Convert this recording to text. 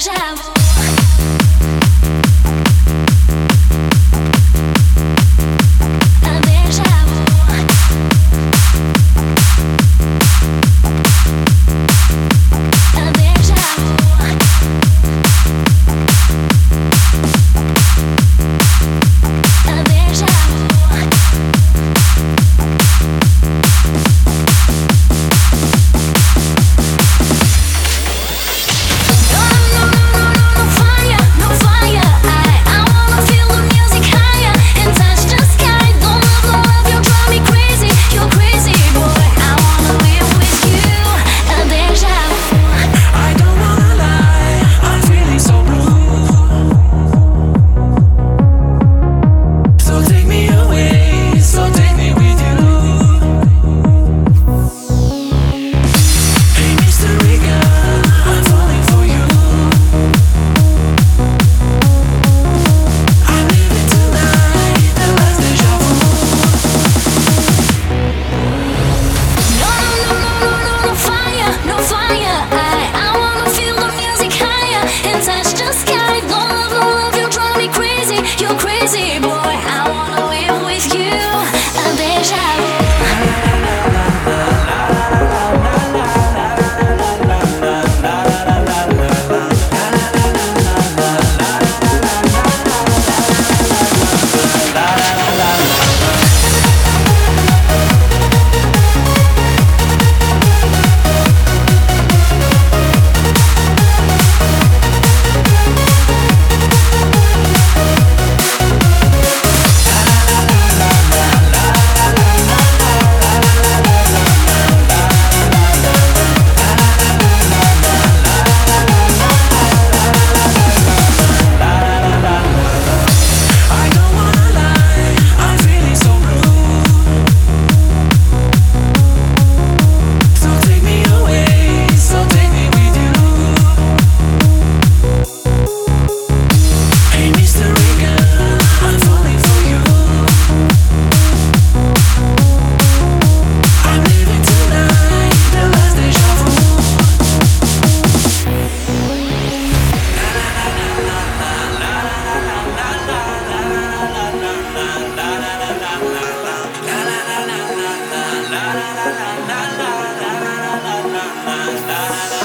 já vou. la la la